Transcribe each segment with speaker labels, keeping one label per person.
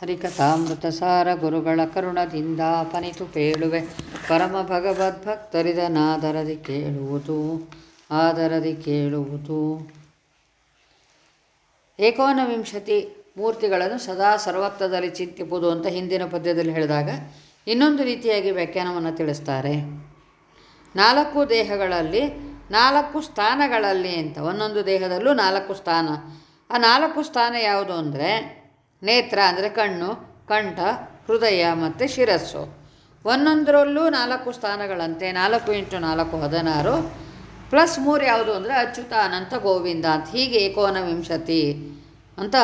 Speaker 1: ಹರಿಕಥಾಮೃತ ಸಾರ ಗುರುಗಳ ಕರುಣದಿಂದ ಪೇಳುವೆ. ಪರಮ ಭಗವದ್ಭಕ್ತರಿದನಾದರದಿ ಕೇಳುವುದು, ಆದರದಿ ಕೇಳುವುದು. ಏಕೋನವಿಂಶತಿ ಮೂರ್ತಿಗಳನ್ನು ಸದಾ ಸರ್ವತ್ವದಲ್ಲಿ ಚಿಂತಿಪುದು ಅಂತ ಹಿಂದಿನ ಪದ್ಯದಲ್ಲಿ ಹೇಳಿದಾಗ ಇನ್ನೊಂದು ರೀತಿಯಾಗಿ ವ್ಯಾಖ್ಯಾನವನ್ನು ತಿಳಿಸ್ತಾರೆ. ನಾಲ್ಕು ದೇಹಗಳಲ್ಲಿ ನಾಲ್ಕು ಸ್ಥಾನಗಳಲ್ಲಿ ಅಂತ, ಒಂದೊಂದು ದೇಹದಲ್ಲೂ ನಾಲ್ಕು ಸ್ಥಾನ. ಆ ನಾಲ್ಕು ಸ್ಥಾನ ಯಾವುದು ಅಂದರೆ ನೇತ್ರ ಅಂದರೆ ಕಣ್ಣು, ಕಂಠ, ಹೃದಯ ಮತ್ತು ಶಿರಸ್ಸು. ಒಂದೊಂದರಲ್ಲೂ ನಾಲ್ಕು ಸ್ಥಾನಗಳಂತೆ, ನಾಲ್ಕು ಇಂಟು ನಾಲ್ಕು ಹದಿನಾರು, ಪ್ಲಸ್ ಮೂರು ಯಾವುದು ಅಂದರೆ ಅಚ್ಯುತ, ಅನಂತ, ಗೋವಿಂದ ಅಂತ ಹೀಗೆ ಏಕೋನವಿಂಶತಿ ಅಂತ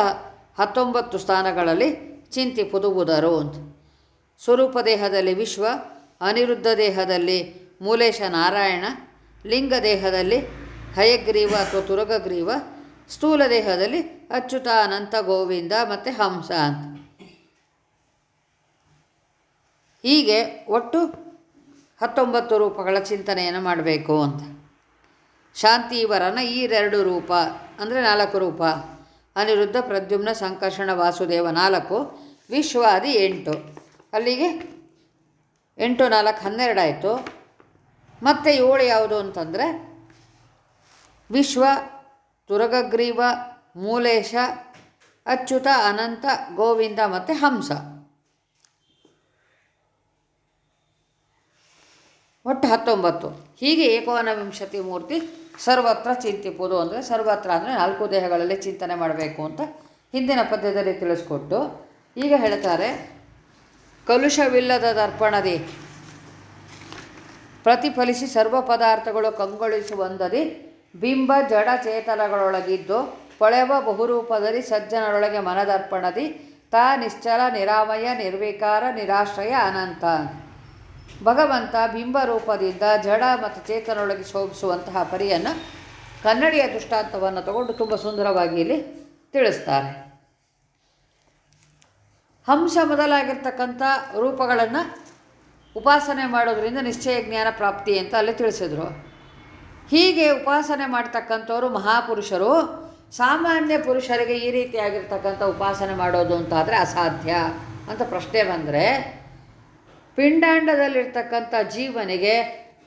Speaker 1: ಹತ್ತೊಂಬತ್ತು ಸ್ಥಾನಗಳಲ್ಲಿ ಚಿಂತಿ ಪುದುಬುದರು ಅಂತ. ಸ್ವರೂಪ ದೇಹದಲ್ಲಿ ವಿಶ್ವ, ಅನಿರುದ್ಧ ದೇಹದಲ್ಲಿ ಮೂಲೇಶ ನಾರಾಯಣ, ಲಿಂಗ ದೇಹದಲ್ಲಿ ಹಯಗ್ರೀವ ಅಥವಾ ತುರಗಗ್ರೀವ ಸ್ಥೂಲ ದೇಹದಲ್ಲಿ ಅಚ್ಯುತ, ಅನಂತ, ಗೋವಿಂದ ಮತ್ತು ಹಂಸ ಅಂತ. ಹೀಗೆ ಒಟ್ಟು ಹತ್ತೊಂಬತ್ತು ರೂಪಗಳ ಚಿಂತನೆಯನ್ನು ಮಾಡಬೇಕು ಅಂತ. ಶಾಂತಿವರನ ಈ ಎರಡು ರೂಪ, ಅಂದರೆ ನಾಲ್ಕು ರೂಪ. ಅನಿರುದ್ಧ, ಪ್ರದ್ಯುಮ್ನ, ಸಂಕರ್ಷಣ, ವಾಸುದೇವ ನಾಲ್ಕು, ವಿಶ್ವಾದಿ ಎಂಟು. ಅಲ್ಲಿಗೆ ಎಂಟು, ನಾಲ್ಕು ಹನ್ನೆರಡಾಯಿತು ಮತ್ತು ಏಳು ಯಾವುದು ಅಂತಂದರೆ ವಿಶ್ವ ತುರಗಗ್ರೀವ, ಮೂಲೇಶ, ಅಚ್ಯುತ, ಅನಂತ, ಗೋವಿಂದ ಮತ್ತು ಹಂಸ. ಒಟ್ಟು ಹತ್ತೊಂಬತ್ತು. ಹೀಗೆ ಏಕೋನವಿಂಶತಿ ಮೂರ್ತಿ ಸರ್ವತ್ರ ಚಿಂತಿಪುದು ಅಂದರೆ ಸರ್ವತ್ರ ಅಂದರೆ ನಾಲ್ಕು ದೇಹಗಳಲ್ಲಿ ಚಿಂತನೆ ಮಾಡಬೇಕು ಅಂತ ಹಿಂದಿನ ಪದ್ಯದಲ್ಲಿ ತಿಳಿಸ್ಕೊಟ್ಟು ಈಗ ಹೇಳ್ತಾರೆ, ಕಲುಷವಿಲ್ಲದ ದರ್ಪಣದಿ ಪ್ರತಿಫಲಿಸಿ ಸರ್ವ ಪದಾರ್ಥಗಳು ಕಂಗೊಳಿಸುವಂದದಿ ಬಿಂಬ ಜಡ ಚೇತನಗಳೊಳಗಿದ್ದು ಪೊಳೆವ ಬಹುರೂಪದಲ್ಲಿ ಸಜ್ಜನರೊಳಗೆ ಮನದರ್ಪಣದಿ, ತಾ ನಿಶ್ಚಲ ನಿರಾಮಯ ನಿರ್ವಿಕಾರ ನಿರಾಶ್ರಯ ಅನಂತ. ಭಗವಂತ ಬಿಂಬ ರೂಪದಿಂದ ಜಡ ಮತ್ತು ಚೇತನೊಳಗೆ ಶೋಭಿಸುವಂತಹ ಪರಿಯನ್ನು ಕನ್ನಡಿಯ ದೃಷ್ಟಾಂತವನ್ನು ತಗೊಂಡು ತುಂಬ ಸುಂದರವಾಗಿ ಇಲ್ಲಿ ತಿಳಿಸ್ತಾರೆ. ಹಂಸ ಮೊದಲಾಗಿರ್ತಕ್ಕಂಥ ರೂಪಗಳನ್ನು ಉಪಾಸನೆ ಮಾಡೋದರಿಂದ ನಿಶ್ಚಯ ಜ್ಞಾನ ಪ್ರಾಪ್ತಿ ಅಂತ ಅಲ್ಲಿ ತಿಳಿಸಿದರು. ಹೀಗೆ ಉಪಾಸನೆ ಮಾಡ್ತಕ್ಕಂಥವ್ರು ಮಹಾಪುರುಷರು, ಸಾಮಾನ್ಯ ಪುರುಷರಿಗೆ ಈ ರೀತಿಯಾಗಿರ್ತಕ್ಕಂಥ ಉಪಾಸನೆ ಮಾಡೋದು ಅಂತಾದರೆ ಅಸಾಧ್ಯ ಅಂತ ಪ್ರಶ್ನೆ ಬಂದರೆ, ಪಿಂಡಾಂಡದಲ್ಲಿರ್ತಕ್ಕಂಥ ಜೀವನಿಗೆ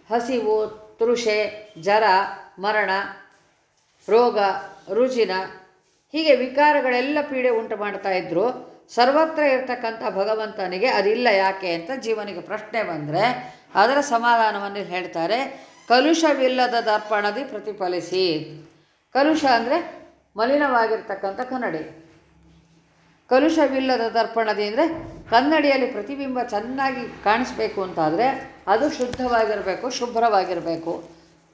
Speaker 1: ಹಸಿವು, ತೃಷೆ, ಜರ, ಮರಣ, ರೋಗ, ರುಜಿನ, ಹೀಗೆ ವಿಕಾರಗಳೆಲ್ಲ ಪೀಡೆ ಉಂಟು ಮಾಡ್ತಾ ಇದ್ದರು ಸರ್ವತ್ರ ಇರತಕ್ಕಂಥ ಭಗವಂತನಿಗೆ ಅದಿಲ್ಲ ಯಾಕೆ ಅಂತ ಜೀವನಿಗೆ ಪ್ರಶ್ನೆ ಬಂದರೆ, ಅದರ ಸಮಾಧಾನವನ್ನು ಹೇಳ್ತಾರೆ. ಕಲುಷವಿಲ್ಲದ ದರ್ಪಣದಿ ಪ್ರತಿಫಲಿಸಿ. ಕಲುಷ ಅಂದರೆ ಮಲಿನವಾಗಿರ್ತಕ್ಕಂಥ ಕನ್ನಡಿ. ಕಲುಷವಿಲ್ಲದ ದರ್ಪಣದಿ ಅಂದರೆ ಕನ್ನಡಿಯಲ್ಲಿ ಪ್ರತಿಬಿಂಬ ಚೆನ್ನಾಗಿ ಕಾಣಿಸ್ಬೇಕು ಅಂತಾದರೆ ಅದು ಶುದ್ಧವಾಗಿರಬೇಕು, ಶುಭ್ರವಾಗಿರಬೇಕು.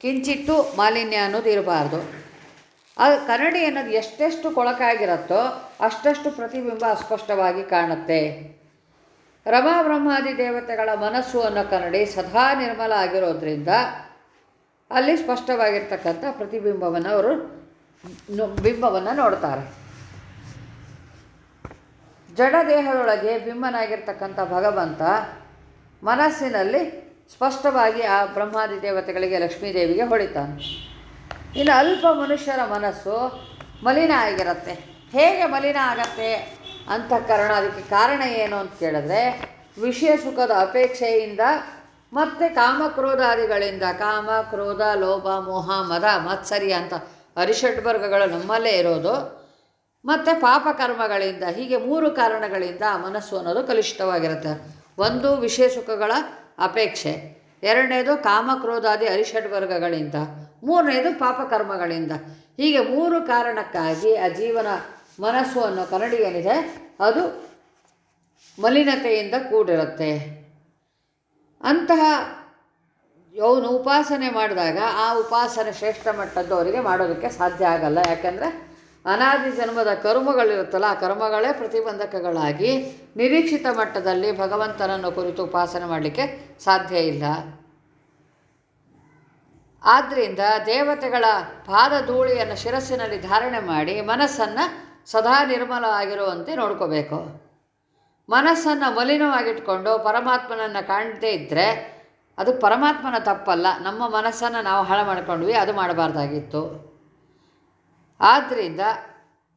Speaker 1: ಕಿಂಚಿಟ್ಟು ಮಾಲಿನ್ಯ ಅನ್ನೋದು ಇರಬಾರ್ದು. ಅದು ಕನ್ನಡಿ ಅನ್ನೋದು ಎಷ್ಟೆಷ್ಟು ಕೊಳಕಾಗಿರುತ್ತೋ ಅಷ್ಟಷ್ಟು ಪ್ರತಿಬಿಂಬ ಅಸ್ಪಷ್ಟವಾಗಿ ಕಾಣುತ್ತೆ. ರಮಾ ಬ್ರಹ್ಮಾದಿ ದೇವತೆಗಳ ಮನಸ್ಸು ಅನ್ನೋ ಕನ್ನಡಿ ಸದಾ ನಿರ್ಮಲ ಆಗಿರೋದ್ರಿಂದ ಅಲ್ಲಿ ಸ್ಪಷ್ಟವಾಗಿರ್ತಕ್ಕಂಥ ಪ್ರತಿಬಿಂಬವನ್ನು ಅವರು ಬಿಂಬವನ್ನು ನೋಡ್ತಾರೆ. ಜಡ ದೇಹದೊಳಗೆ ಬಿಂಬನಾಗಿರ್ತಕ್ಕಂಥ ಭಗವಂತ ಮನಸ್ಸಿನಲ್ಲಿ ಸ್ಪಷ್ಟವಾಗಿ ಆ ಬ್ರಹ್ಮಾದಿ ದೇವತೆಗಳಿಗೆ ಲಕ್ಷ್ಮೀದೇವಿಗೆ ಹೊಡಿತಾನೆ ಇನ್ನು ಅಲ್ಪ ಮನುಷ್ಯರ ಮನಸ್ಸು ಮಲಿನ ಆಗಿರುತ್ತೆ. ಹೇಗೆ ಮಲಿನ ಆಗತ್ತೆ ಅಂತಃಕರಣ ಅದಕ್ಕೆ ಕಾರಣ ಏನು ಅಂತ ಕೇಳಿದ್ರೆ, ವಿಷಯ ಸುಖದ ಅಪೇಕ್ಷೆಯಿಂದ ಮತ್ತು ಕಾಮಕ್ರೋಧಾದಿಗಳಿಂದ ಕಾಮ, ಕ್ರೋಧ, ಲೋಭ, ಮೋಹ, ಮದ ಮತ್ಸರ್ಯ ಅಂತ ಅರಿಷಡ್ವರ್ಗಗಳು ನಮ್ಮಲ್ಲೇ ಇರೋದು. ಮತ್ತು ಪಾಪಕರ್ಮಗಳಿಂದ ಹೀಗೆ ಮೂರು ಕಾರಣಗಳಿಂದ ಮನಸ್ಸು ಅನ್ನೋದು ಕಲುಷಿತವಾಗಿರುತ್ತೆ. ಒಂದು, ವಿಷಯ ಸುಖಗಳ ಅಪೇಕ್ಷೆ. ಎರಡನೇದು, ಕಾಮಕ್ರೋಧಾದಿ ಅರಿಷಡ್ವರ್ಗಗಳಿಂದ ಮೂರನೇದು ಪಾಪಕರ್ಮಗಳಿಂದ ಹೀಗೆ ಮೂರು ಕಾರಣಕ್ಕಾಗಿ ಆ ಜೀವನ ಮನಸ್ಸು ಅನ್ನೋ ಕನ್ನಡಿ ಅದು ಮಲಿನತೆಯಿಂದ ಕೂಡಿರುತ್ತೆ. ಅಂತಹ ಅವನು ಉಪಾಸನೆ ಮಾಡಿದಾಗ ಆ ಉಪಾಸನೆ ಶ್ರೇಷ್ಠ ಮಟ್ಟದ್ದು ಅವರಿಗೆ ಮಾಡೋದಕ್ಕೆ ಸಾಧ್ಯ ಆಗಲ್ಲ. ಯಾಕೆಂದರೆ ಅನಾದಿ ಜನ್ಮದ ಕರ್ಮಗಳಿರುತ್ತಲ್ಲ, ಆ ಕರ್ಮಗಳೇ ಪ್ರತಿಬಂಧಕಗಳಾಗಿ ನಿರೀಕ್ಷಿತ ಮಟ್ಟದಲ್ಲಿ ಭಗವಂತನನ್ನು ಕುರಿತು ಉಪಾಸನೆ ಮಾಡಲಿಕ್ಕೆ ಸಾಧ್ಯ ಇಲ್ಲ. ಆದ್ದರಿಂದ ದೇವತೆಗಳ ಪಾದಧೂಳಿಯನ್ನು ಶಿರಸ್ಸಿನಲ್ಲಿ ಧಾರಣೆ ಮಾಡಿ ಮನಸ್ಸನ್ನು ಸದಾ ನಿರ್ಮಲ ಆಗಿರುವಂತೆ ನೋಡ್ಕೋಬೇಕು. ಮನಸ್ಸನ್ನು ಮಲಿನವಾಗಿಟ್ಕೊಂಡು ಪರಮಾತ್ಮನನ್ನು ಕಾಣದೇ ಇದ್ದರೆ ಅದು ಪರಮಾತ್ಮನ ತಪ್ಪಲ್ಲ. ನಮ್ಮ ಮನಸ್ಸನ್ನು ನಾವು ಹಾಳು ಮಾಡಿಕೊಂಡ್ವಿ, ಅದು ಮಾಡಬಾರ್ದಾಗಿತ್ತು. ಆದ್ದರಿಂದ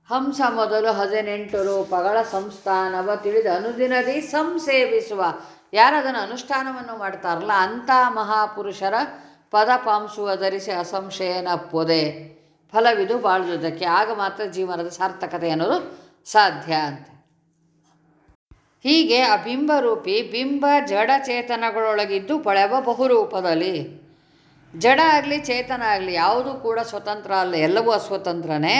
Speaker 1: ಹಂಸ ಮೊದಲು ಹದಿನೆಂಟು ರೂಪಗಳ ಸಂಸ್ಥಾನವ ತಿಳಿದು ಅನುದಿನದಿ ಸಂಸೇವಿಸುವ. ಯಾರದನ್ನು ಅನುಷ್ಠಾನವನ್ನು ಮಾಡ್ತಾರಲ್ಲ, ಅಂಥ ಮಹಾಪುರುಷರ ಪದ ಪಾಂಸುವ ಧರಿಸಿ ಅಸಂಶಯನಪ್ಪೊದೆ ಫಲವಿದು ಬಾಳುವುದಕ್ಕೆ ಆಗ ಮಾತ್ರ ಜೀವನದ ಸಾರ್ಥಕತೆ ಅನ್ನೋದು ಸಾಧ್ಯ ಅಂತ. ಹೀಗೆ ಆ ಬಿಂಬರೂಪಿ ಬಿಂಬ ಜಡ ಚೇತನಗಳೊಳಗಿದ್ದು ಪಳೆವ ಬಹುರೂಪದಲ್ಲಿ. ಜಡ ಆಗಲಿ ಚೇತನ ಆಗಲಿ ಯಾವುದೂ ಕೂಡ ಸ್ವತಂತ್ರ ಅಲ್ಲ, ಎಲ್ಲವೂ ಅಸ್ವತಂತ್ರನೇ.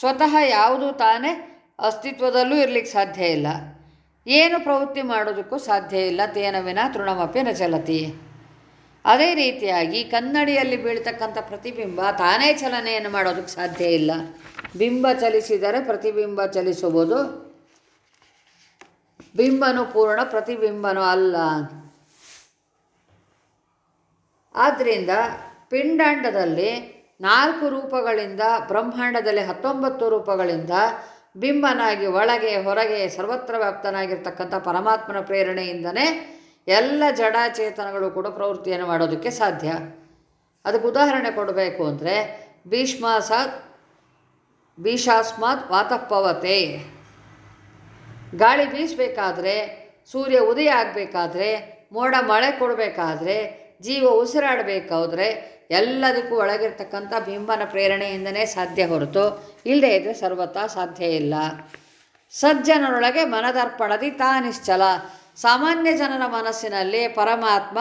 Speaker 1: ಸ್ವತಃ ಯಾವುದು ತಾನೇ ಅಸ್ತಿತ್ವದಲ್ಲೂ ಇರಲಿಕ್ಕೆ ಸಾಧ್ಯ ಇಲ್ಲ. ಏನು ಪ್ರವೃತ್ತಿ ಮಾಡೋದಕ್ಕೂ ಸಾಧ್ಯ ಇಲ್ಲ ತೇನವಿನ ತೃಣಮಪಿ ನ ಚಲತಿ. ಅದೇ ರೀತಿಯಾಗಿ ಕನ್ನಡಿಯಲ್ಲಿ ಬೀಳ್ತಕ್ಕಂಥ ಪ್ರತಿಬಿಂಬ ತಾನೇ ಚಲನೆಯನ್ನು ಮಾಡೋದಕ್ಕೆ ಸಾಧ್ಯ ಇಲ್ಲ. ಬಿಂಬ ಚಲಿಸಿದರೆ ಪ್ರತಿಬಿಂಬ ಚಲಿಸುವುದು ಬಿಂಬನು ಪೂರ್ಣ ಪ್ರತಿಬಿಂಬನು ಅಲ್ಲ ಆದ್ದರಿಂದ ಪಿಂಡಾಂಡದಲ್ಲಿ ನಾಲ್ಕು ರೂಪಗಳಿಂದ, ಬ್ರಹ್ಮಾಂಡದಲ್ಲಿ ಹತ್ತೊಂಬತ್ತು ರೂಪಗಳಿಂದ ಬಿಂಬನಾಗಿ ಒಳಗೆ, ಹೊರಗೆ ಸರ್ವತ್ರ ವ್ಯಾಪ್ತನಾಗಿರ್ತಕ್ಕಂಥ ಪರಮಾತ್ಮನ ಪ್ರೇರಣೆಯಿಂದನೇ ಎಲ್ಲ ಜಡಾಚೇತನಗಳು ಕೂಡ ಪ್ರವೃತ್ತಿಯನ್ನು ಮಾಡೋದಕ್ಕೆ ಸಾಧ್ಯ. ಅದಕ್ಕೆ ಉದಾಹರಣೆ ಕೊಡಬೇಕು ಅಂದರೆ ಭೀಷ್ಮಾಸ ಭೀಷಾಸ್ಮಾತ್ ವಾತಪ್ಪವತೆ ಗಾಳಿ ಬೀಸಬೇಕಾದ್ರೆ, ಸೂರ್ಯ ಉದಯ ಆಗಬೇಕಾದ್ರೆ, ಮೋಡ ಮಳೆ ಕೊಡಬೇಕಾದ್ರೆ, ಜೀವ ಉಸಿರಾಡಬೇಕಾದ್ರೆ ಎಲ್ಲದಕ್ಕೂ ಒಳಗಿರ್ತಕ್ಕಂಥ ಬಿಂಬನ ಪ್ರೇರಣೆಯಿಂದನೇ ಸಾಧ್ಯ ಹೊರತು ಇಲ್ಲದೇ ಇದ್ದರೆ ಸರ್ವತಾ ಸಾಧ್ಯ ಇಲ್ಲ. ಸಜ್ಜನರೊಳಗೆ ಮನದರ್ಪಣದಿ ತಾನಿಶ್ಚಲ ಸಾಮಾನ್ಯ ಜನರ ಮನಸ್ಸಿನಲ್ಲಿ ಪರಮಾತ್ಮ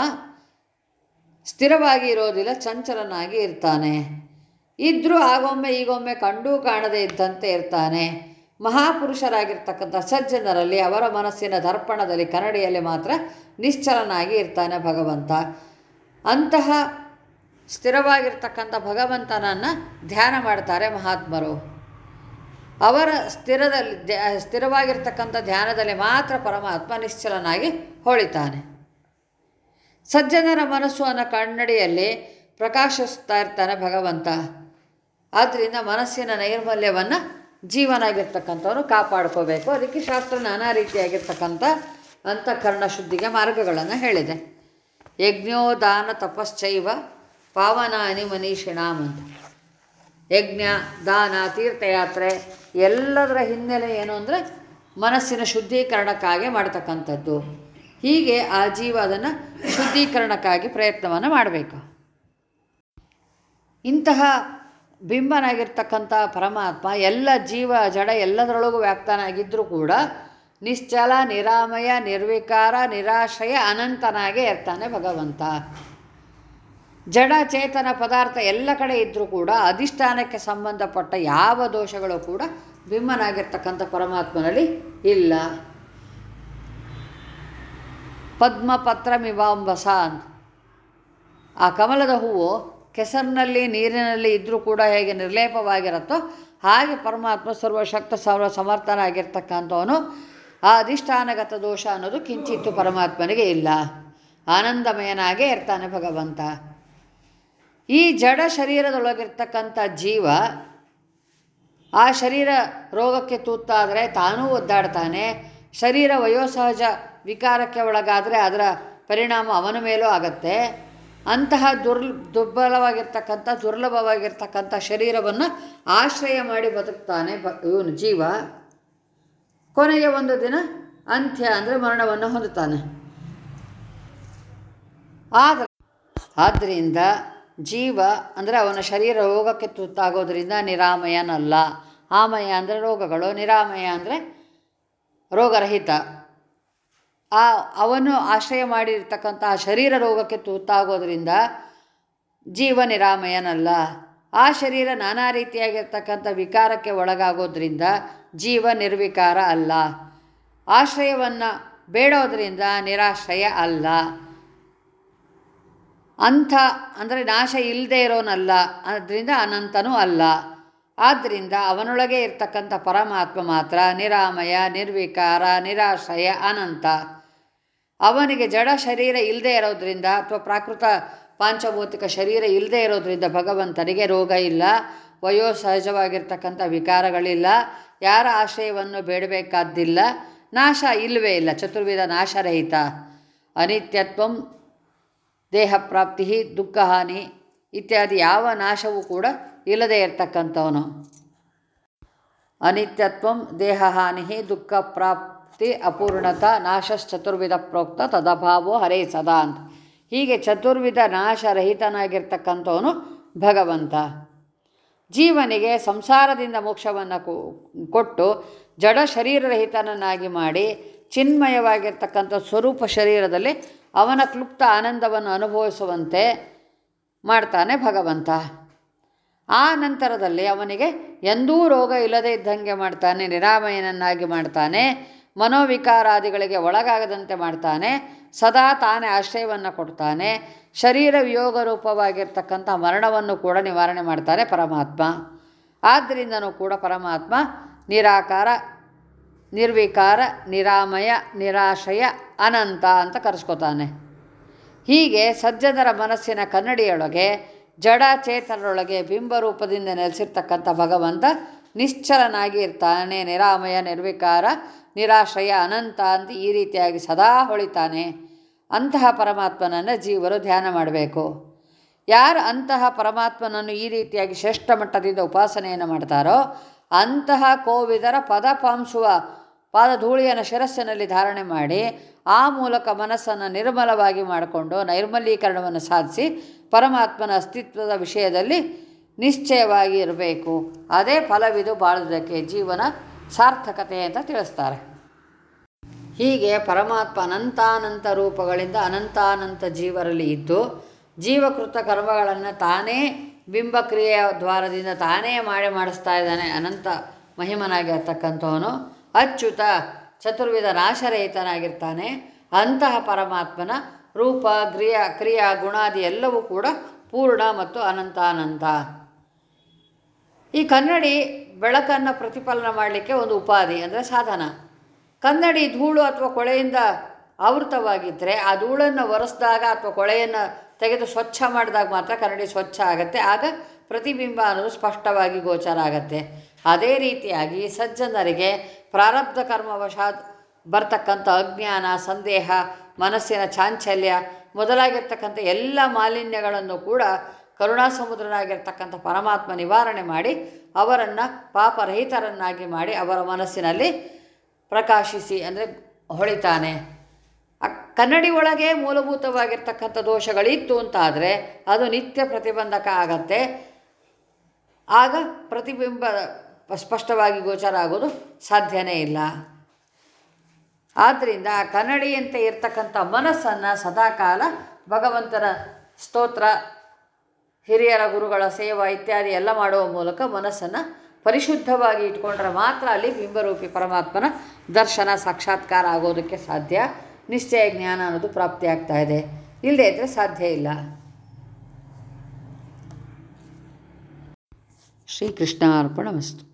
Speaker 1: ಸ್ಥಿರವಾಗಿ ಇರೋದಿಲ್ಲ, ಚಂಚಲನಾಗಿ ಇರ್ತಾನೆ. ಇದ್ದರೂ ಆಗೊಮ್ಮೆ ಈಗೊಮ್ಮೆ ಕಂಡೂ ಕಾಣದೇ ಇದ್ದಂತೆ ಇರ್ತಾನೆ. ಮಹಾಪುರುಷರಾಗಿರ್ತಕ್ಕಂಥ ಸಜ್ಜನರಲ್ಲಿ ಅವರ ಮನಸ್ಸಿನ ದರ್ಪಣದಲ್ಲಿ ಕನ್ನಡಿಯಲ್ಲಿ ಮಾತ್ರ ನಿಶ್ಚಲನಾಗಿ ಇರ್ತಾನೆ ಭಗವಂತ. ಅಂತಹ ಸ್ಥಿರವಾಗಿರ್ತಕ್ಕಂಥ ಭಗವಂತನನ್ನು ಧ್ಯಾನ ಮಾಡ್ತಾರೆ ಮಹಾತ್ಮರು. ಅವರ ಸ್ಥಿರದಲ್ಲಿ ಸ್ಥಿರವಾಗಿರ್ತಕ್ಕಂಥ ಧ್ಯಾನದಲ್ಲಿ ಮಾತ್ರ ಪರಮಾತ್ಮ ನಿಶ್ಚಲನಾಗಿ ಹೊಳಿತಾನೆ. ಸಜ್ಜನರ ಮನಸ್ಸು ಅನ್ನೋ ಕನ್ನಡಿಯಲ್ಲಿ ಪ್ರಕಾಶಿಸ್ತಾ ಇರ್ತಾನೆ ಭಗವಂತ. ಆದ್ದರಿಂದ ಮನಸ್ಸಿನ ನೈರ್ಮಲ್ಯವನ್ನು ಜೀವನಾಗಿರ್ತಕ್ಕಂಥವನು ಕಾಪಾಡ್ಕೋಬೇಕು. ಅದಕ್ಕೆ ಶಾಸ್ತ್ರ ನಾನಾ ರೀತಿಯಾಗಿರ್ತಕ್ಕಂಥ ಅಂತಃಕರಣ ಶುದ್ಧಿಗೆ ಮಾರ್ಗಗಳನ್ನು ಹೇಳಿದೆ. ಯಜ್ಞೋ ದಾನ ತಪಶ್ಚೈವ ಪಾವನಾನಿ ಮನೀಷಿಣಾಮ್ ಅಂತ. ಯಜ್ಞ, ದಾನ, ತೀರ್ಥಯಾತ್ರೆ ಎಲ್ಲದರ ಹಿನ್ನೆಲೆ ಏನು ಅಂದರೆ ಮನಸ್ಸಿನ ಶುದ್ಧೀಕರಣಕ್ಕಾಗಿ ಮಾಡ್ತಕ್ಕಂಥದ್ದು. ಹೀಗೆ ಆ ಜೀವ ಅದನ್ನು ಶುದ್ಧೀಕರಣಕ್ಕಾಗಿ ಪ್ರಯತ್ನವನ್ನು ಮಾಡಬೇಕು. ಇಂತಹ ಬಿಂಬನಾಗಿರ್ತಕ್ಕಂಥ ಪರಮಾತ್ಮ ಎಲ್ಲ ಜೀವ ಜಡ ಎಲ್ಲದರೊಳಗೂ ವ್ಯಾಪ್ತನಾಗಿದ್ದರೂ ಕೂಡ ನಿಶ್ಚಲ, ನಿರಾಮಯ, ನಿರ್ವಿಕಾರ ನಿರಾಶಯ ಅನಂತನಾಗೇ ಇರ್ತಾನೆ ಭಗವಂತ. ಜಡ, ಚೇತನ ಪದಾರ್ಥ ಎಲ್ಲ ಕಡೆ ಇದ್ದರೂ ಕೂಡ ಅಧಿಷ್ಠಾನಕ್ಕೆ ಸಂಬಂಧಪಟ್ಟ ಯಾವ ದೋಷಗಳು ಕೂಡ ಬಿಂಬನಾಗಿರ್ತಕ್ಕಂಥ ಪರಮಾತ್ಮನಲ್ಲಿ ಇಲ್ಲ. ಪದ್ಮಪತ್ರಮಿವಾಂಬಸ ಅಂತ ಆ ಕಮಲದ ಹೂವು ಕೆಸರಿನಲ್ಲಿ, ನೀರಿನಲ್ಲಿ ಇದ್ದರೂ ಕೂಡ ಹೇಗೆ ನಿರ್ಲೇಪವಾಗಿರುತ್ತೋ ಹಾಗೆ ಪರಮಾತ್ಮ ಸರ್ವಶಕ್ತ ಸರ್ವ ಸಮರ್ಥನಾಗಿರ್ತಕ್ಕಂಥವನು. ಆ ಅಧಿಷ್ಠಾನಗತ ದೋಷ ಅನ್ನೋದು ಕಿಂಚಿತ್ತು ಪರಮಾತ್ಮನಿಗೆ ಇಲ್ಲ. ಆನಂದಮಯನಾಗೇ ಇರ್ತಾನೆ ಭಗವಂತ. ಈ ಜಡ ಶರೀರದೊಳಗಿರ್ತಕ್ಕಂಥ ಜೀವ ಆ ಶರೀರ ರೋಗಕ್ಕೆ ತುತ್ತಾದರೆ ತಾನೂ ಒದ್ದಾಡ್ತಾನೆ. ಶರೀರ ವಯೋಸಹಜ ವಿಕಾರಕ್ಕೆ ಒಳಗಾದರೆ ಅದರ ಪರಿಣಾಮ ಅವನ ಮೇಲೂ ಆಗತ್ತೆ. ಅಂತಹ ದುರ್ ದುರ್ಬಲವಾಗಿರ್ತಕ್ಕಂಥ, ದುರ್ಲಭವಾಗಿರ್ತಕ್ಕಂಥ ಶರೀರವನ್ನು ಆಶ್ರಯ ಮಾಡಿ ಬದುಕ್ತಾನೆ ಬ ಇವನು ಜೀವ. ಕೊನೆಗೆ ಒಂದು ದಿನ ಅಂತ್ಯ ಅಂದರೆ ಮರಣವನ್ನು ಹೊಂದುತ್ತಾನೆ. ಆದರೆ ಆದ್ದರಿಂದ ಜೀವ ಅಂದರೆ ಅವನ ಶರೀರ ರೋಗಕ್ಕೆ ತುತ್ತಾಗೋದ್ರಿಂದ ನಿರಾಮಯನಲ್ಲ. ಆಮಯ ಅಂದರೆ ರೋಗಗಳು, ನಿರಾಮಯ ಅಂದರೆ ರೋಗರಹಿತ. ಆ, ಅವನು ಆಶ್ರಯ ಮಾಡಿರ್ತಕ್ಕಂಥ ಶರೀರ ರೋಗಕ್ಕೆ ತುತ್ತಾಗೋದ್ರಿಂದ ಜೀವ ನಿರಾಮಯನಲ್ಲ. ಆ ಶರೀರ ನಾನಾ ರೀತಿಯಾಗಿರ್ತಕ್ಕಂಥ ವಿಕಾರಕ್ಕೆ ಒಳಗಾಗೋದ್ರಿಂದ ಜೀವ ನಿರ್ವಿಕಾರ ಅಲ್ಲ. ಆಶ್ರಯವನ್ನು ಬೇಡೋದ್ರಿಂದ ನಿರಾಶ್ರಯ ಅಲ್ಲ. ಅಂಥ, ಅಂದರೆ ನಾಶ ಇಲ್ಲದೆ ಇರೋನಲ್ಲ, ಅದರಿಂದ ಅನಂತನೂ ಅಲ್ಲ. ಆದ್ದರಿಂದ ಅವನೊಳಗೆ ಇರ್ತಕ್ಕಂಥ ಪರಮಾತ್ಮ ಮಾತ್ರ ನಿರಾಮಯ, ನಿರ್ವಿಕಾರ, ನಿರಾಶ್ರಯ, ಅನಂತ. ಅವನಿಗೆ ಜಡ ಶರೀರ ಇಲ್ಲದೆ ಇರೋದ್ರಿಂದ ಅಥವಾ ಪ್ರಾಕೃತ ಪಾಂಚಭೌತಿಕ ಶರೀರ ಇಲ್ಲದೆ ಇರೋದ್ರಿಂದ ಭಗವಂತನಿಗೆ ರೋಗ ಇಲ್ಲ, ವಯೋ ಸಹಜವಾಗಿರ್ತಕ್ಕಂಥ ವಿಕಾರಗಳಿಲ್ಲ, ಯಾರ ಆಶ್ರಯವನ್ನು ಬೇಡಬೇಕಾದ್ದಿಲ್ಲ, ನಾಶ ಇಲ್ಲವೇ ಇಲ್ಲ, ಚತುರ್ವಿಧ ನಾಶರಹಿತ. ಅನಿತ್ಯತ್ವಂ ದೇಹ ಪ್ರಾಪ್ತಿ ದುಃಖ ಹಾನಿ ಇತ್ಯಾದಿ ಯಾವ ನಾಶವೂ ಕೂಡ ಇಲ್ಲದೇ ಇರತಕ್ಕಂಥವನು. ಅನಿತ್ಯತ್ವಂ ದೇಹಹಾನಿ ದುಃಖ ಪ್ರಾಪ್ತಿ ಅಪೂರ್ಣತ, ನಾಶಶ್ಚತುರ್ವಿಧ ಪ್ರೋಕ್ತ, ತದಭಾವೋ ಹರೇ ಸದಾ ಅಂತ. ಹೀಗೆ ಚತುರ್ವಿಧ ನಾಶರಹಿತನಾಗಿರ್ತಕ್ಕಂಥವನು ಭಗವಂತ. ಜೀವನಿಗೆ ಸಂಸಾರದಿಂದ ಮೋಕ್ಷವನ್ನು ಕೊಟ್ಟು ಜಡ ಶರೀರರಹಿತನನ್ನಾಗಿ ಮಾಡಿ ಚಿನ್ಮಯವಾಗಿರ್ತಕ್ಕಂಥ ಸ್ವರೂಪ ಶರೀರದಲ್ಲಿ ಅವನ ಕ್ಲುಪ್ತ ಆನಂದವನ್ನು ಅನುಭವಿಸುವಂತೆ ಮಾಡ್ತಾನೆ ಭಗವಂತ. ಆ ನಂತರದಲ್ಲಿ ಅವನಿಗೆ ಎಂದೂ ರೋಗ ಇಲ್ಲದೇ ಇದ್ದಂಗೆ ಮಾಡ್ತಾನೆ, ನಿರಾಮಯನನ್ನಾಗಿ ಮಾಡ್ತಾನೆ. ಮನೋವಿಕಾರಾದಿಗಳಿಗೆ ಒಳಗಾಗದಂತೆ ಮಾಡ್ತಾನೆ. ಸದಾ ತಾನೇ ಆಶ್ರಯವನ್ನು ಕೊಡ್ತಾನೆ. ಶರೀರ ವಿಯೋಗ ರೂಪವಾಗಿರ್ತಕ್ಕಂಥ ಮರಣವನ್ನು ಕೂಡ ನಿವಾರಣೆ ಮಾಡ್ತಾನೆ ಪರಮಾತ್ಮ. ಆದ್ದರಿಂದನೂ ಕೂಡ ಪರಮಾತ್ಮ ನಿರಾಕಾರ, ನಿರ್ವಿಕಾರ, ನಿರಾಮಯ ನಿರಾಶಯ ಅನಂತ ಅಂತ ಕರೆಸ್ಕೊತಾನೆ. ಹೀಗೆ ಸಜ್ಜನರ ಮನಸ್ಸಿನ ಕನ್ನಡಿಯೊಳಗೆ ಜಡ ಚೇತನರೊಳಗೆ ಬಿಂಬರೂಪದಿಂದ ನೆಲೆಸಿರ್ತಕ್ಕಂಥ ಭಗವಂತ ನಿಶ್ಚಲನಾಗಿ ಇರ್ತಾನೆ. ನಿರಾಮಯ, ನಿರ್ವಿಕಾರ, ನಿರಾಶ್ರಯ ಅನಂತ ಅಂತ ಈ ರೀತಿಯಾಗಿ ಸದಾ ಹೊಳಿತಾನೆ. ಅಂತಹ ಪರಮಾತ್ಮನನ್ನು ಜೀವರು ಧ್ಯಾನ ಮಾಡಬೇಕು. ಯಾರು ಅಂತಹ ಪರಮಾತ್ಮನನ್ನು ಈ ರೀತಿಯಾಗಿ ಶ್ರೇಷ್ಠ ಮಟ್ಟದಿಂದ ಉಪಾಸನೆಯನ್ನು ಮಾಡ್ತಾರೋ ಅಂತಹ ಕೋವಿದರ ಪದಪಾಂಶುವ ಪಾದಧೂಳಿಯನ್ನು ಶಿರಸ್ಸಿನಲ್ಲಿ ಧಾರಣೆ ಮಾಡಿ ಆ ಮೂಲಕ ಮನಸ್ಸನ್ನು ನಿರ್ಮಲವಾಗಿ ಮಾಡಿಕೊಂಡು ನೈರ್ಮಲೀಕರಣವನ್ನು ಸಾಧಿಸಿ ಪರಮಾತ್ಮನ ಅಸ್ತಿತ್ವದ ವಿಷಯದಲ್ಲಿ ನಿಶ್ಚಯವಾಗಿ ಇರಬೇಕು ಅದೇ ಫಲವಿದು ಬಾಳುವುದಕ್ಕೆ ಜೀವನ ಸಾರ್ಥಕತೆ ಅಂತ ತಿಳಿಸ್ತಾರೆ. ಹೀಗೆ ಪರಮಾತ್ಮ ಅನಂತಾನಂತ ರೂಪಗಳಿಂದ ಅನಂತಾನಂತ ಜೀವರಲ್ಲಿ ಇದ್ದು, ಜೀವಕೃತ ಕರ್ಮಗಳನ್ನು ತಾನೇ ಬಿಂಬಕ್ರಿಯೆಯ ದ್ವಾರದಿಂದ ತಾನೇ ಮಾಡಿ ಮಾಡಿಸ್ತಾ ಇದ್ದಾನೆ ಅನಂತ ಮಹಿಮನಾಗಿರ್ತಕ್ಕಂಥವನು. ಅಚ್ಯುತ ಚತುರ್ವಿಧ ನಾಶರಹಿತನಾಗಿರ್ತಾನೆ. ಅಂತಹ ಪರಮಾತ್ಮನ ರೂಪ, ಕ್ರಿಯಾ ಕ್ರಿಯಾ ಗುಣಾದಿ ಎಲ್ಲವೂ ಕೂಡ ಪೂರ್ಣ ಮತ್ತು ಅನಂತಾನಂತ. ಈ ಕನ್ನಡಿ ಬೆಳಕನ್ನು ಪ್ರತಿಫಲನ ಮಾಡಲಿಕ್ಕೆ ಒಂದು ಉಪಾಧಿ ಅಂದರೆ ಸಾಧನ. ಕನ್ನಡಿ ಧೂಳು ಅಥವಾ ಕೊಳೆಯಿಂದ ಆವೃತವಾಗಿದ್ದರೆ ಆ ಧೂಳನ್ನು ಒರೆಸಿದಾಗ ಅಥವಾ ಕೊಳೆಯನ್ನು ತೆಗೆದು ಸ್ವಚ್ಛ ಮಾಡಿದಾಗ ಮಾತ್ರ ಕನ್ನಡಿ ಸ್ವಚ್ಛ ಆಗುತ್ತೆ. ಆಗ ಪ್ರತಿಬಿಂಬ ಅನ್ನೋದು ಸ್ಪಷ್ಟವಾಗಿ ಗೋಚರ ಆಗುತ್ತೆ. ಅದೇ ರೀತಿಯಾಗಿ ಸಜ್ಜನರಿಗೆ ಪ್ರಾರಬ್ಧ ಕರ್ಮವಶಾತ್ ಬರ್ತಕ್ಕಂಥ ಅಜ್ಞಾನ, ಸಂದೇಹ, ಮನಸ್ಸಿನ ಚಾಂಚಲ್ಯ ಮೊದಲಾಗಿರ್ತಕ್ಕಂಥ ಎಲ್ಲ ಮಾಲಿನ್ಯಗಳನ್ನು ಕೂಡ ಕರುಣಾಸಮುದ್ರನಾಗಿರ್ತಕ್ಕಂಥ ಪರಮಾತ್ಮ ನಿವಾರಣೆ ಮಾಡಿ ಅವರನ್ನು ಪಾಪರಹಿತರನ್ನಾಗಿ ಮಾಡಿ ಅವರ ಮನಸ್ಸಿನಲ್ಲಿ ಪ್ರಕಾಶಿಸಿ ಅಂದರೆ ಹೊಳಿತಾನೆ. ಕನ್ನಡಿ ಒಳಗೆ ಮೂಲಭೂತವಾಗಿರ್ತಕ್ಕಂಥ ದೋಷಗಳಿತ್ತು ಅಂತಾದರೆ ಅದು ನಿತ್ಯ ಪ್ರತಿಬಂಧಕ ಆಗತ್ತೆ. ಆಗ ಪ್ರತಿಬಿಂಬ ಸ್ಪಷ್ಟವಾಗಿ ಗೋಚರ ಆಗೋದು ಸಾಧ್ಯನೇ ಇಲ್ಲ. ಆದ್ದರಿಂದ ಕನ್ನಡಿಯಂತೆ ಇರ್ತಕ್ಕಂಥ ಮನಸ್ಸನ್ನು ಸದಾಕಾಲ ಭಗವಂತನ ಸ್ತೋತ್ರ ಹಿರಿಯರ ಗುರುಗಳ ಸೇವಾ ಇತ್ಯಾದಿ ಎಲ್ಲ ಮಾಡುವ ಮೂಲಕ ಮನಸ್ಸನ್ನು ಪರಿಶುದ್ಧವಾಗಿ ಇಟ್ಕೊಂಡ್ರೆ ಮಾತ್ರ ಅಲ್ಲಿ ಬಿಂಬರೂಪಿ ಪರಮಾತ್ಮನ ದರ್ಶನ, ಸಾಕ್ಷಾತ್ಕಾರ ಆಗೋದಕ್ಕೆ ಸಾಧ್ಯ. ನಿಶ್ಚಯ ಜ್ಞಾನ ಅನ್ನೋದು ಪ್ರಾಪ್ತಿಯಾಗ್ತಾ ಇದೆ. ಇಲ್ಲದೇ ಇದ್ದರೆ ಸಾಧ್ಯ ಇಲ್ಲ. ಶ್ರೀಕೃಷ್ಣ ಅರ್ಪಣಮಸ್ತು